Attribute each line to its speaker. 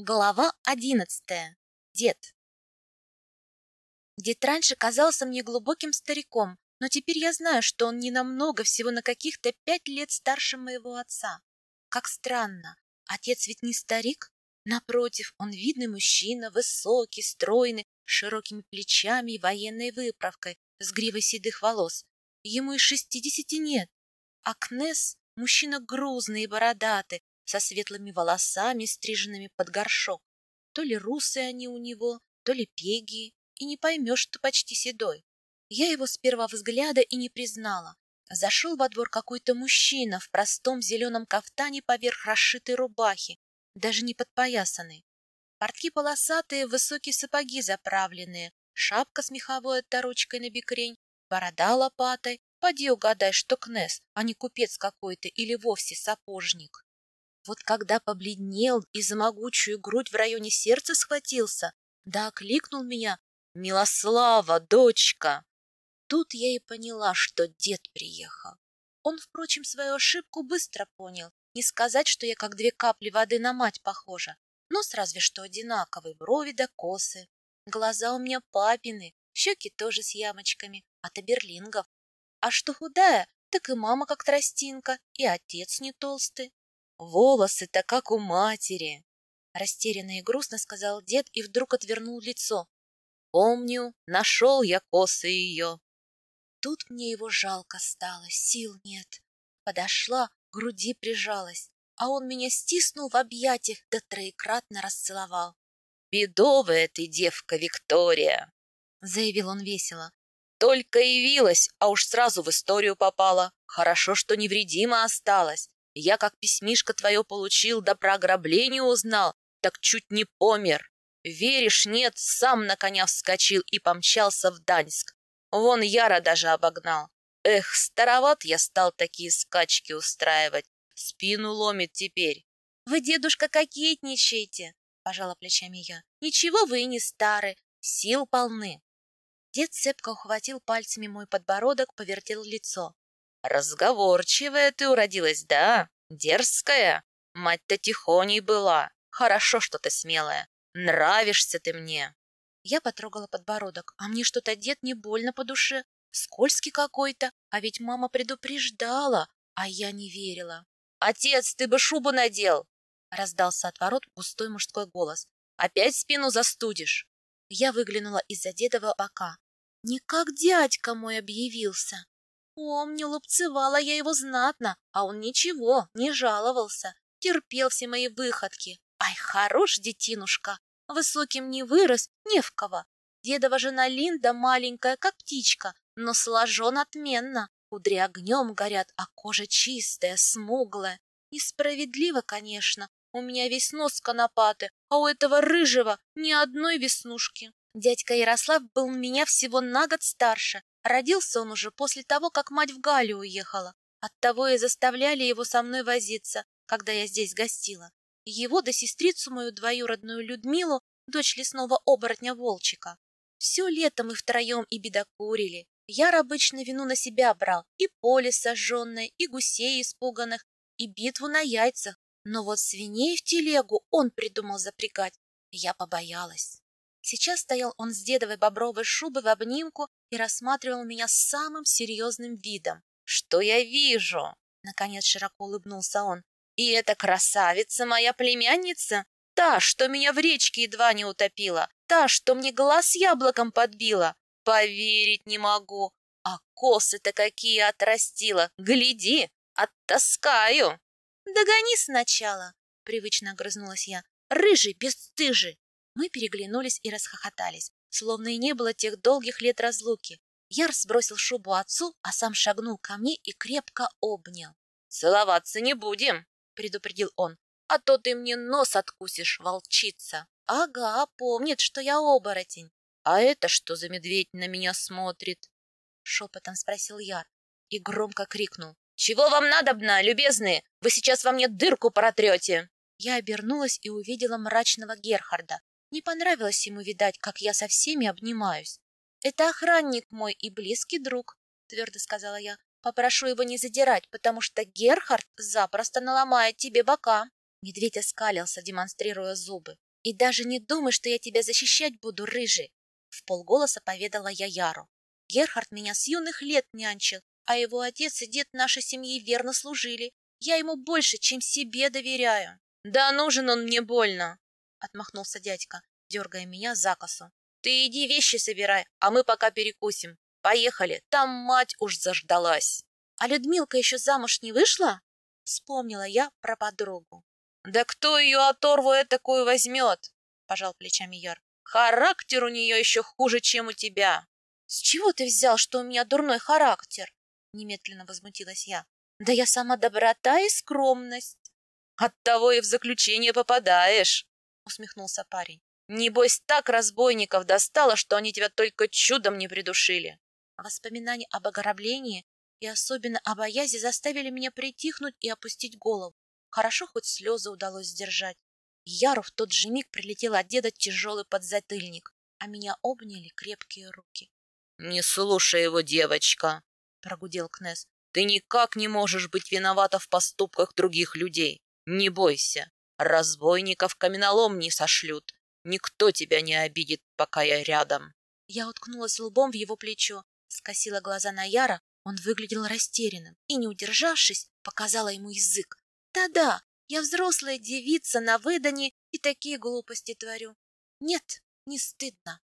Speaker 1: Глава одиннадцатая. Дед. Дед раньше казался мне глубоким стариком, но теперь я знаю, что он не намного, всего на каких-то пять лет старше моего отца. Как странно, отец ведь не старик. Напротив, он видный мужчина, высокий, стройный, с широкими плечами и военной выправкой, с гривой седых волос. Ему и шестидесяти нет. А Кнесс — мужчина грузный и бородатый, со светлыми волосами, стриженными под горшок. То ли русые они у него, то ли пеги, и не поймешь, что почти седой. Я его с первого взгляда и не признала. Зашел во двор какой-то мужчина в простом зеленом кафтане поверх расшитой рубахи, даже не подпоясанной. Портки полосатые, высокие сапоги заправленные, шапка с меховой оторочкой на бикрень, борода лопатой. Поди угадай, что кнес, а не купец какой-то или вовсе сапожник. Вот когда побледнел и за могучую грудь в районе сердца схватился, да окликнул меня «Милослава, дочка!» Тут я и поняла, что дед приехал. Он, впрочем, свою ошибку быстро понял. Не сказать, что я как две капли воды на мать похожа. Нос разве что одинаковый, брови да косы. Глаза у меня папины, щеки тоже с ямочками, от аберлингов. А что худая, так и мама как тростинка, и отец не толстый. Волосы-то как у матери. Растерянно и грустно сказал дед и вдруг отвернул лицо. Помню, нашел я косы ее. Тут мне его жалко стало, сил нет. Подошла, к груди прижалась, а он меня стиснул в объятиях да троекратно расцеловал. «Бедовая ты девка, Виктория!» — заявил он весело. «Только явилась, а уж сразу в историю попала. Хорошо, что невредима осталась. Я как письмишко твое получил, да про ограбление узнал, так чуть не помер. Веришь, нет, сам на коня вскочил и помчался в Даньск. Вон Яра даже обогнал. Эх, староват я стал такие скачки устраивать. Спину ломит теперь. Вы, дедушка, кокетничаете, пожала плечами я. Ничего вы не стары, сил полны. Дед цепко ухватил пальцами мой подбородок, повертел лицо. Разговорчивая ты уродилась, да? Дерзкая? Мать-то тихоней была. Хорошо, что ты смелая. Нравишься ты мне. Я потрогала подбородок, а мне что-то дед не больно по душе. Скользкий какой-то, а ведь мама предупреждала, а я не верила. «Отец, ты бы шубу надел!» Раздался от ворот густой мужской голос. «Опять спину застудишь!» Я выглянула из-за дедова бока. Не как дядька мой объявился, Помню, лупцевала я его знатно, а он ничего, не жаловался, терпел все мои выходки. Ай, хорош детинушка, высоким не вырос, не в кого. Дедова жена Линда маленькая, как птичка, но сложен отменно. Кудри огнем горят, а кожа чистая, смуглая. Несправедливо, конечно, у меня весь нос конопаты, а у этого рыжего ни одной веснушки. Дядька Ярослав был меня всего на год старше, Родился он уже после того, как мать в Галию уехала. Оттого и заставляли его со мной возиться, когда я здесь гостила. Его да сестрицу мою двоюродную Людмилу, дочь лесного оборотня Волчика. Все лето мы втроем и бедокурили. Яр обычно вину на себя брал, и поле сожженное, и гусей испуганных, и битву на яйцах. Но вот свиней в телегу он придумал запрягать. Я побоялась. Сейчас стоял он с дедовой бобровой шубой в обнимку и рассматривал меня с самым серьезным видом. «Что я вижу?» — наконец широко улыбнулся он. «И эта красавица моя племянница? Та, что меня в речке едва не утопила, та, что мне глаз яблоком подбила? Поверить не могу. А косы-то какие отрастила! Гляди, оттаскаю!» «Догони сначала!» — привычно огрызнулась я. «Рыжий, бесстыжий!» Мы переглянулись и расхохотались, словно и не было тех долгих лет разлуки. Яр сбросил шубу отцу, а сам шагнул ко мне и крепко обнял. «Целоваться не будем», — предупредил он, «а то ты мне нос откусишь, волчица». «Ага, помнит, что я оборотень». «А это что за медведь на меня смотрит?» Шепотом спросил Яр и громко крикнул. «Чего вам надобно, любезные? Вы сейчас во мне дырку протрете!» Я обернулась и увидела мрачного Герхарда, не понравилось ему, видать, как я со всеми обнимаюсь. «Это охранник мой и близкий друг», — твердо сказала я. «Попрошу его не задирать, потому что Герхард запросто наломает тебе бока». Медведь оскалился, демонстрируя зубы. И даже не думай, что я тебя защищать буду, рыжий, в полголоса поведала я Яру. Герхард меня с юных лет нянчил, а его отец и дед нашей семьи верно служили. Я ему больше, чем себе доверяю. Да нужен он мне больно, отмахнулся дядька, дергая меня за косу. Ты иди вещи собирай, а мы пока перекусим. Поехали, там мать уж заждалась. А Людмилка еще замуж не вышла? Вспомнила я про подругу. Да кто ее оторву такую возьмет? Пожал плечами Яр. Характер у нее еще хуже, чем у тебя. С чего ты взял, что у меня дурной характер? Немедленно возмутилась я. Да я сама доброта и скромность. Оттого и в заключение попадаешь, усмехнулся парень. Небось, так разбойников достало, что они тебя только чудом не придушили. Воспоминания об ограблении и особенно об Аязе заставили меня притихнуть и опустить голову. Хорошо, хоть слезы удалось сдержать. Яру в тот же миг прилетел от деда тяжелый подзатыльник, а меня обняли крепкие руки. — Не слушай его, девочка, — прогудел Кнесс. — Ты никак не можешь быть виновата в поступках других людей. Не бойся, разбойников каменолом не сошлют. Никто тебя не обидит, пока я рядом. Я уткнулась лбом в его плечо, скосила глаза на Яра, он выглядел растерянным и, не удержавшись, показала ему язык. «Да-да, я взрослая девица на выдане и такие глупости творю. Нет, не стыдно.